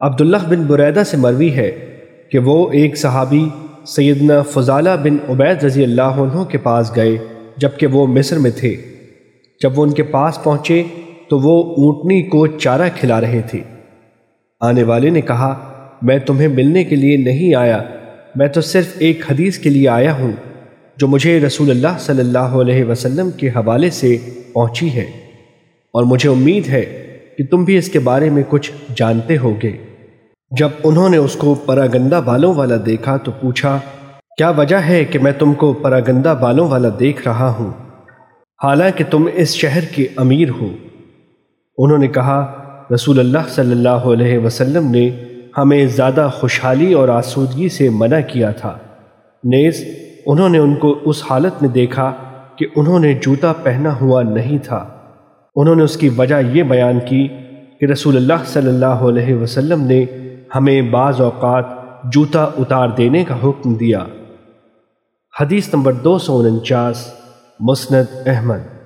عبداللہ بن بریدہ سے مروی ہے کہ وہ ایک صحابی سیدنا فضالہ بن عبید رضی اللہ عنہ کے پاس گئے جبکہ وہ مصر میں تھے۔ جب وہ ان کے پاس پہنچے تو وہ اونٹنی کو چارہ کھلا رہے تھے۔ آنے والے نے کہا، میں تمہیں ملنے کے لیے نہیں آیا، میں تو صرف ایک حدیث کے لیے آیا ہوں، جو مجھے رسول اللہ صلی اللہ علیہ وسلم کے حوالے سے پہنچی ہے۔ اور مجھے امید ہے کہ تم بھی اس کے بارے میں کچھ جانتے ہوگے۔ جب انہوں نے اس کو پراگندہ بالوں والا دیکھا تو پوچھا، کیا وجہ ہے کہ میں تم کو پراگندہ بالوں والا دیکھ رہا ہوں؟ حالانکہ تم اس شہر کے امیر ہو. انہوں نے کہا، رسول اللہ صلی اللہ علیہ وسلم نے ہمیں زیادہ خوشحالی اور آسودگی سے منع کیا تھا۔ نیز، انہوں نے ان کو اس حالت میں دیکھا کہ انہوں نے جوتا پہنا ہوا نہیں تھا۔ انہوں نے اس کی وجہ یہ بیان کی کہ رسول اللہ صلی اللہ علیہ وسلم نے ہمیں بعض اوقات جوتا اتار دینے کا حکم دیا۔ حدیث نمبر دو سو انچاس، مسند احمد۔